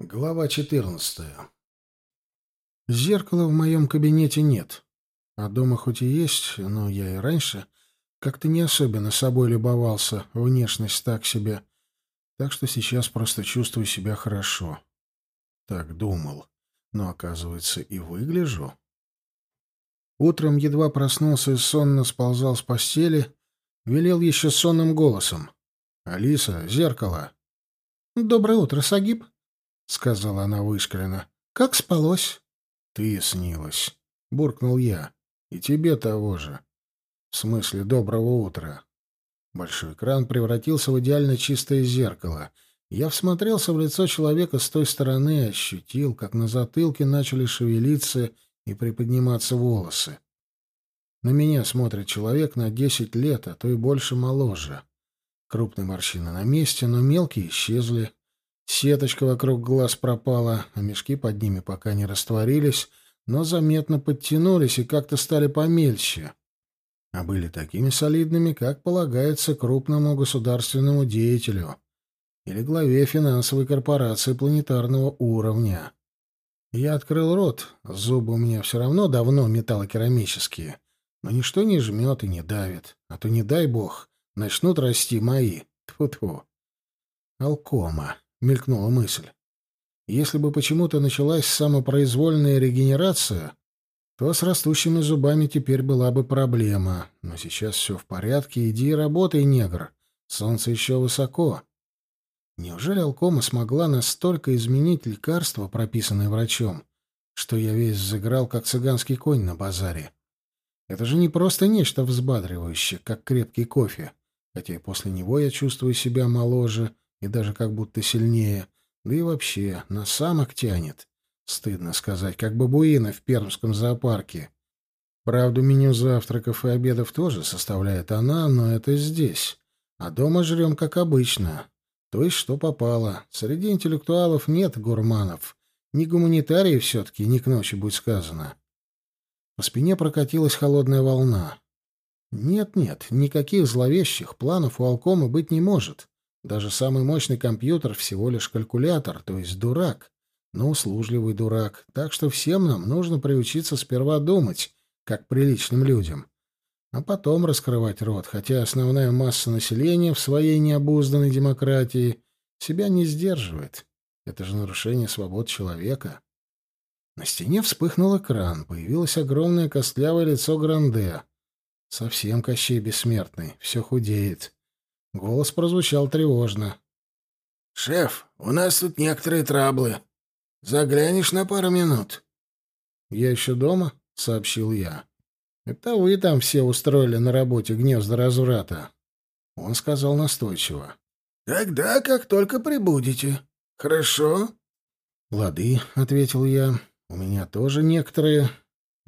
Глава 14. Зеркала в моем кабинете нет. А дома хоть и есть, но я и раньше как-то не особенно собой любовался, внешность так себе. Так что сейчас просто чувствую себя хорошо. Так думал. Но, оказывается, и выгляжу. Утром едва проснулся и сонно сползал с постели, велел еще сонным голосом. «Алиса, зеркало!» «Доброе утро, Сагиб!» — сказала она вышкаленно. — Как спалось? — Ты снилась, — буркнул я. — И тебе того же. В смысле, доброго утра. Большой экран превратился в идеально чистое зеркало. Я всмотрелся в лицо человека с той стороны и ощутил, как на затылке начали шевелиться и приподниматься волосы. На меня смотрит человек на десять лет, а то и больше моложе. Крупные морщины на месте, но мелкие исчезли. Сеточка вокруг глаз пропала, а мешки под ними пока не растворились, но заметно подтянулись и как-то стали помельче. А были такими солидными, как полагается крупному государственному деятелю или главе финансовой корпорации планетарного уровня. Я открыл рот, зубы у меня все равно давно металлокерамические, но ничто не жмет и не давит, а то, не дай бог, начнут расти мои. Тьфу-тьфу. Алкома. — мелькнула мысль. Если бы почему-то началась самопроизвольная регенерация, то с растущими зубами теперь была бы проблема. Но сейчас все в порядке, иди и работай, негр. Солнце еще высоко. Неужели Алкома смогла настолько изменить лекарство, прописанное врачом, что я весь заграл, как цыганский конь на базаре? Это же не просто нечто взбадривающее, как крепкий кофе, хотя и после него я чувствую себя моложе и даже как будто сильнее. Да и вообще, на самок тянет. Стыдно сказать, как бабуина в пермском зоопарке. Правда, меню завтраков и обедов тоже составляет она, но это здесь. А дома жрем, как обычно. То есть, что попало. Среди интеллектуалов нет гурманов. Не гуманитарии все-таки, не к ночи будет сказано. По спине прокатилась холодная волна. Нет-нет, никаких зловещих планов у Алкома быть не может. Даже самый мощный компьютер всего лишь калькулятор, то есть дурак, но услужливый дурак. Так что всем нам нужно приучиться сперва думать, как приличным людям, а потом раскрывать рот, хотя основная масса населения в своей необузданной демократии себя не сдерживает. Это же нарушение свобод человека. На стене вспыхнул экран, появилось огромное костлявое лицо Гранде. Совсем Кощей бессмертный, все худеет. Голос прозвучал тревожно. «Шеф, у нас тут некоторые траблы. Заглянешь на пару минут?» «Я еще дома?» — сообщил я. «Это вы там все устроили на работе гнезда разврата». Он сказал настойчиво. «Тогда, как только прибудете. Хорошо?» «Лады», — ответил я. «У меня тоже некоторые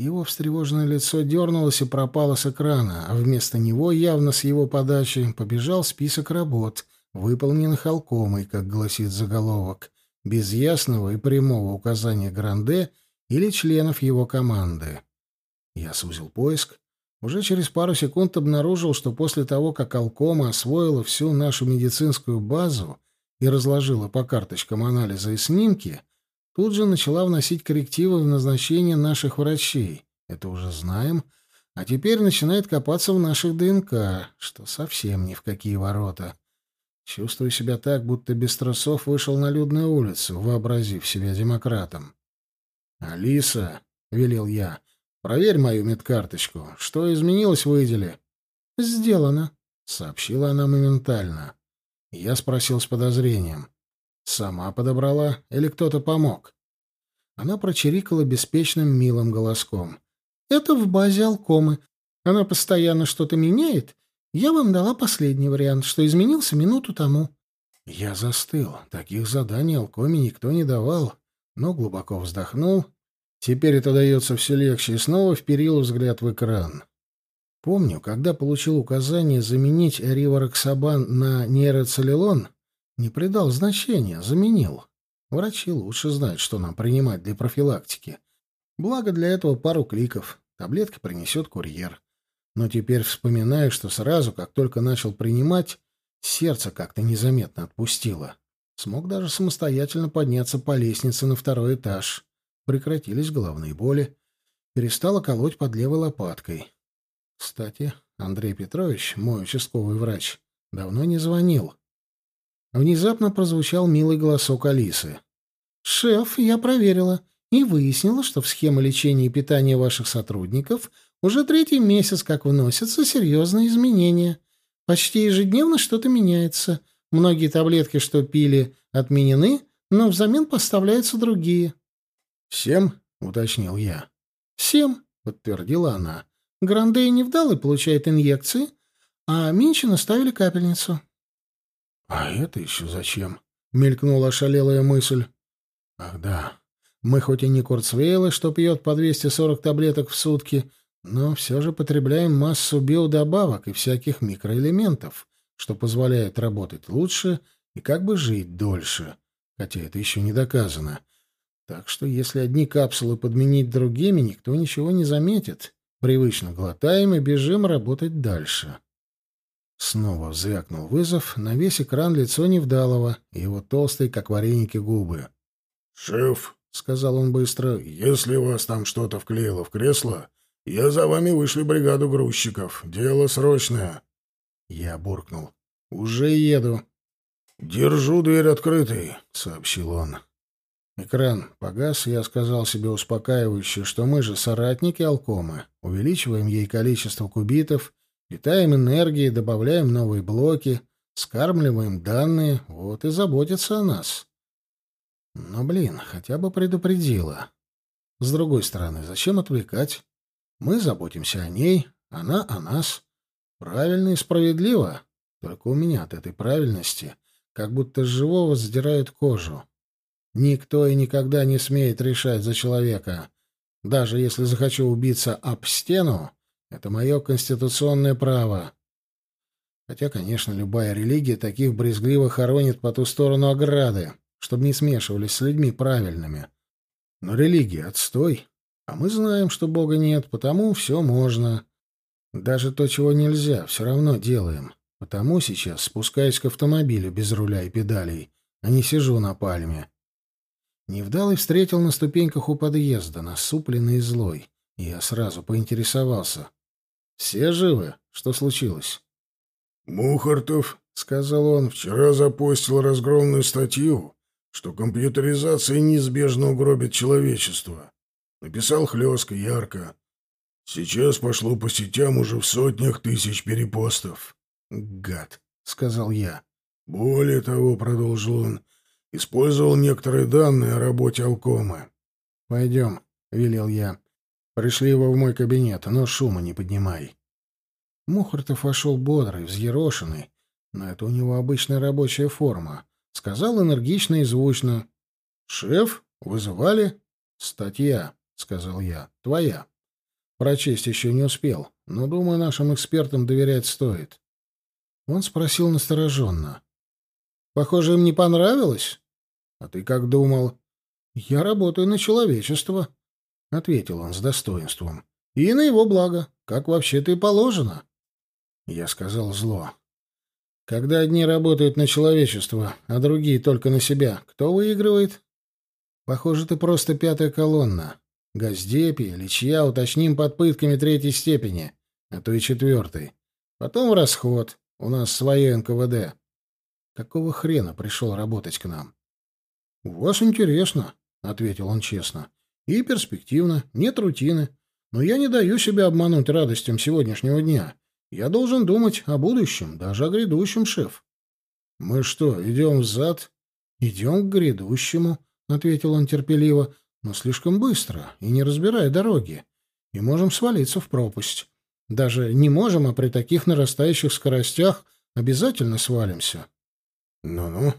его встревоженное лицо дернулось и пропало с экрана, а вместо него, явно с его подачи, побежал список работ, выполненных Алкомой, как гласит заголовок, без ясного и прямого указания Гранде или членов его команды. Я сузил поиск. Уже через пару секунд обнаружил, что после того, как Алкома освоила всю нашу медицинскую базу и разложила по карточкам анализы и снимки, Тут же начала вносить коррективы в назначение наших врачей. Это уже знаем. А теперь начинает копаться в наших ДНК, что совсем ни в какие ворота. Чувствую себя так, будто без трусов вышел на людную улицу, вообразив себя демократом. «Алиса», — велел я, — «проверь мою медкарточку. Что изменилось в выделе?» «Сделано», — сообщила она моментально. Я спросил с подозрением. Сама подобрала или кто-то помог? Она прочирикала беспечным милым голоском. «Это в базе Алкомы. Она постоянно что-то меняет. Я вам дала последний вариант, что изменился минуту тому». Я застыл. Таких заданий Алкоме никто не давал, но глубоко вздохнул. Теперь это дается все легче, и снова вперил взгляд в экран. Помню, когда получил указание заменить ривароксабан на нейроцеллилон, не придал значения, заменил. Врачи лучше знают, что нам принимать для профилактики. Благо для этого пару кликов. Таблетки принесет курьер. Но теперь вспоминаю, что сразу, как только начал принимать, сердце как-то незаметно отпустило. Смог даже самостоятельно подняться по лестнице на второй этаж. Прекратились головные боли. Перестала колоть под левой лопаткой. Кстати, Андрей Петрович, мой участковый врач, давно не звонил. Внезапно прозвучал милый голосок Алисы. «Шеф, я проверила и выяснила, что в схему лечения и питания ваших сотрудников уже третий месяц как вносятся серьезные изменения. Почти ежедневно что-то меняется. Многие таблетки, что пили, отменены, но взамен поставляются другие». «Всем?» — уточнил я. «Всем», — подтвердила она. «Грандей невдалый получает инъекции, а Минчину ставили капельницу». «А это еще зачем?» — мелькнула ошалелая мысль. «Ах да, мы хоть и не Курцвейлы, что пьет по 240 таблеток в сутки, но все же потребляем массу биодобавок и всяких микроэлементов, что позволяет работать лучше и как бы жить дольше, хотя это еще не доказано. Так что если одни капсулы подменить другими, никто ничего не заметит. Привычно глотаем и бежим работать дальше». Снова звякнул вызов, на весь экран лицо Невдалова и его толстые, как вареники, губы. «Шеф», — сказал он быстро, — «если вас там что-то вклеило в кресло, я за вами вышли бригаду грузчиков. Дело срочное». Я буркнул. «Уже еду». «Держу дверь открытой», — сообщил он. Экран погас, я сказал себе успокаивающе, что мы же соратники Алкомы, увеличиваем ей количество кубитов Питаем энергией, добавляем новые блоки, скармливаем данные, вот и заботится о нас. Но, блин, хотя бы предупредила. С другой стороны, зачем отвлекать? Мы заботимся о ней, она о нас. Правильно и справедливо. Только у меня от этой правильности как будто живого сдирают кожу. Никто и никогда не смеет решать за человека. Даже если захочу убиться об стену, это мое конституционное право. Хотя, конечно, любая религия таких брезгливо хоронит по ту сторону ограды, чтобы не смешивались с людьми правильными. Но религия — отстой. А мы знаем, что Бога нет, потому все можно. Даже то, чего нельзя, все равно делаем. Потому сейчас спускаюсь к автомобилю без руля и педалей, а не сижу на пальме. Невдалый встретил на ступеньках у подъезда, насупленный и злой. Я сразу поинтересовался. «Все живы? Что случилось?» «Мухартов», — сказал он, — «вчера запостил разгромную статью, что компьютеризация неизбежно угробит человечество. Написал хлестко, ярко. Сейчас пошло по сетям уже в сотнях тысяч перепостов». «Гад», — сказал я. «Более того», — продолжил он, — «использовал некоторые данные о работе Алкома». «Пойдем», — велел я. Пришли его в мой кабинет, но шума не поднимай. Мухартов вошел бодрый, взъерошенный, но это у него обычная рабочая форма. Сказал энергично и звучно. «Шеф, вызывали?» «Статья», — сказал я. «Твоя». Прочесть еще не успел, но, думаю, нашим экспертам доверять стоит. Он спросил настороженно. «Похоже, им не понравилось?» «А ты как думал?» «Я работаю на человечество», — ответил он с достоинством. «И на его благо, как вообще-то и положено». Я сказал зло. «Когда одни работают на человечество, а другие только на себя, кто выигрывает?» «Похоже, ты просто пятая колонна. Газдепи, Личья уточним под пытками третьей степени, а то и четвертой. Потом расход. У нас свое НКВД. Какого хрена пришел работать к нам?» «У вас интересно», — ответил он честно. И перспективно, нет рутины. Но я не даю себя обмануть радостям сегодняшнего дня. Я должен думать о будущем, даже о грядущем, шеф. Мы что, идем взад? Идем к грядущему, ответил он терпеливо, но слишком быстро и не разбирая дороги. И можем свалиться в пропасть. Даже не можем, а при таких нарастающих скоростях обязательно свалимся. Ну-ну.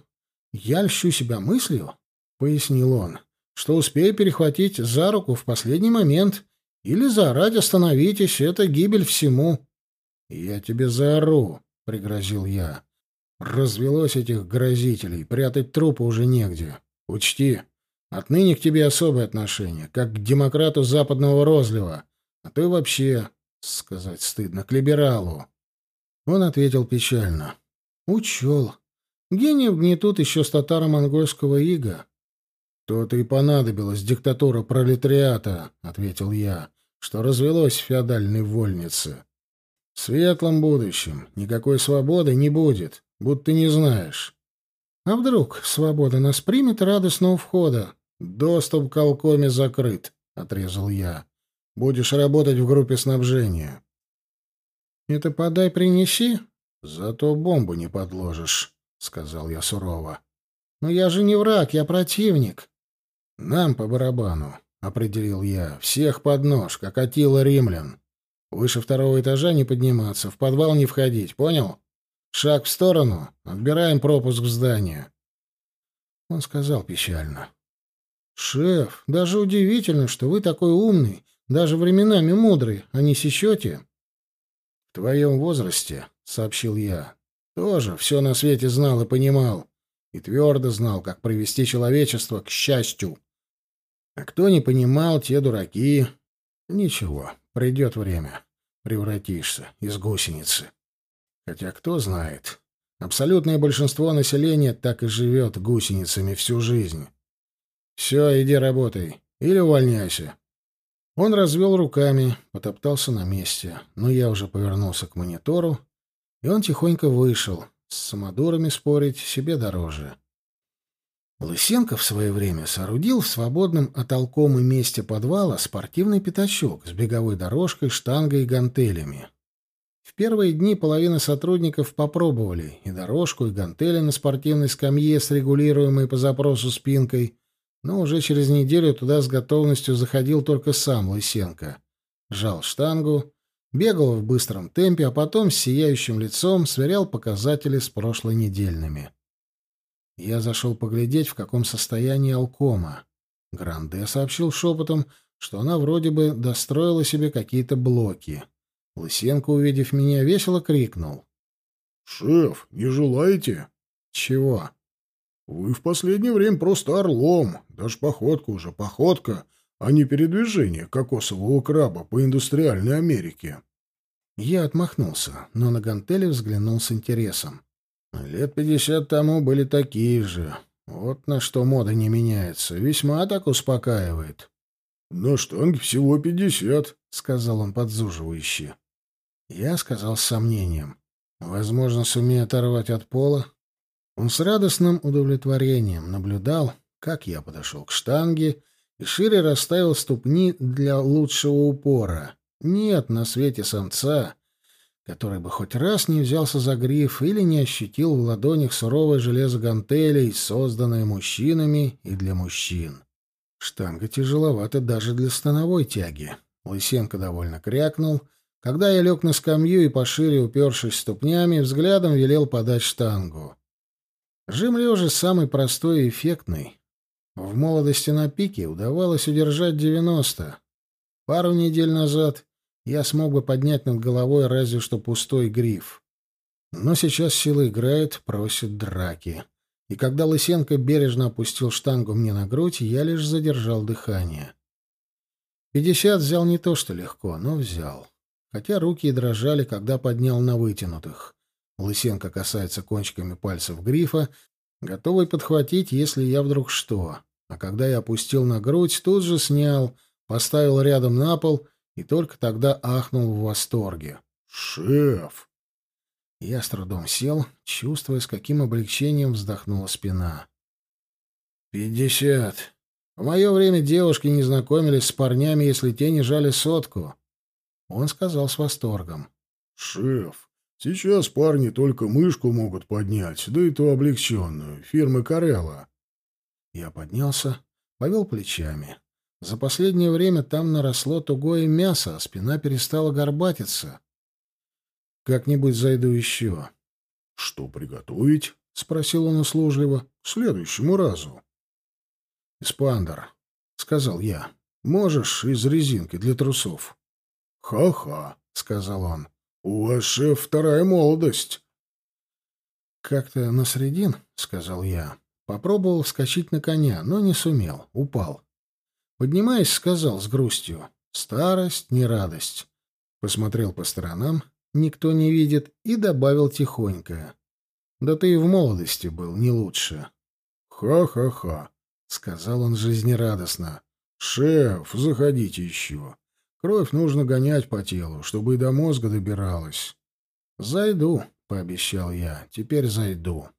Я льщу себя мыслью, пояснил он что успею перехватить за руку в последний момент или заорать «Остановитесь! Это гибель всему!» «Я тебе заору!» — пригрозил я. «Развелось этих грозителей, прятать трупы уже негде. Учти, отныне к тебе особое отношение, как к демократу западного розлива, а и вообще, сказать стыдно, к либералу». Он ответил печально. «Учел. Гениев гнетут еще с татаро-монгольского ига. «То-то и понадобилась диктатура пролетариата», — ответил я, — «что развелось в феодальной вольнице. В светлом будущем никакой свободы не будет, будто не знаешь. А вдруг свобода нас примет радостного входа? Доступ к Алкоме закрыт», — отрезал я. «Будешь работать в группе снабжения». «Это подай, принеси?» «Зато бомбу не подложишь», — сказал я сурово. «Но я же не враг, я противник». «Нам по барабану», — определил я. «Всех под нож, как Атила римлян. Выше второго этажа не подниматься, в подвал не входить, понял? Шаг в сторону, отбираем пропуск в здание». Он сказал печально. «Шеф, даже удивительно, что вы такой умный, даже временами мудрый, а не сечете». «В твоем возрасте», — сообщил я, — «тоже все на свете знал и понимал, и твердо знал, как привести человечество к счастью». А кто не понимал, те дураки. Ничего, придет время. Превратишься из гусеницы. Хотя кто знает. Абсолютное большинство населения так и живет гусеницами всю жизнь. Все, иди работай. Или увольняйся. Он развел руками, потоптался на месте, но я уже повернулся к монитору, и он тихонько вышел. С самодурами спорить себе дороже. Лысенко в свое время соорудил в свободном от толкомы месте подвала спортивный пятачок с беговой дорожкой, штангой и гантелями. В первые дни половина сотрудников попробовали и дорожку, и гантели на спортивной скамье с регулируемой по запросу спинкой, но уже через неделю туда с готовностью заходил только сам Лысенко. Жал штангу, бегал в быстром темпе, а потом с сияющим лицом сверял показатели с прошлонедельными. Я зашел поглядеть, в каком состоянии Алкома. Гранде сообщил шепотом, что она вроде бы достроила себе какие-то блоки. Лысенко, увидев меня, весело крикнул. «Шеф, не желаете?» «Чего?» «Вы в последнее время просто орлом. Даже походка уже походка, а не передвижение кокосового краба по индустриальной Америке». Я отмахнулся, но на гантели взглянул с интересом. Лет пятьдесят тому были такие же. Вот на что мода не меняется. Весьма так успокаивает. — На штанге всего пятьдесят, — сказал он подзуживающе. Я сказал с сомнением. Возможно, сумею оторвать от пола. Он с радостным удовлетворением наблюдал, как я подошел к штанге и шире расставил ступни для лучшего упора. Нет на свете самца, который бы хоть раз не взялся за гриф или не ощутил в ладонях суровое железо гантелей, созданное мужчинами и для мужчин. Штанга тяжеловата даже для становой тяги. Лысенко довольно крякнул. Когда я лег на скамью и, пошире упершись ступнями, взглядом велел подать штангу. Жим лежа самый простой и эффектный. В молодости на пике удавалось удержать девяносто. Пару недель назад я смог бы поднять над головой разве что пустой гриф. Но сейчас сила играет, просит драки. И когда Лысенко бережно опустил штангу мне на грудь, я лишь задержал дыхание. Пятьдесят взял не то что легко, но взял. Хотя руки и дрожали, когда поднял на вытянутых. Лысенко касается кончиками пальцев грифа, готовый подхватить, если я вдруг что. А когда я опустил на грудь, тут же снял, поставил рядом на пол и только тогда ахнул в восторге. «Шеф!» Я с трудом сел, чувствуя, с каким облегчением вздохнула спина. «Пятьдесят. В мое время девушки не знакомились с парнями, если те не жали сотку». Он сказал с восторгом. «Шеф, сейчас парни только мышку могут поднять, да и то облегченную, фирмы Карелла». Я поднялся, повел плечами. За последнее время там наросло тугое мясо, а спина перестала горбатиться. Как-нибудь зайду еще. — Что приготовить? — спросил он услужливо. — К следующему разу. — Испандер, — сказал я. — Можешь из резинки для трусов? «Ха — Ха-ха, — сказал он. — У вас, шеф, вторая молодость. — Как-то на средин, — сказал я. Попробовал вскочить на коня, но не сумел, упал. Поднимаясь, сказал с грустью. «Старость, не радость». Посмотрел по сторонам, никто не видит, и добавил тихонько. Да ты и в молодости был не лучше. Ха-ха-ха, сказал он жизнерадостно. Шеф, заходите еще. Кровь нужно гонять по телу, чтобы и до мозга добиралась. Зайду, пообещал я. Теперь зайду.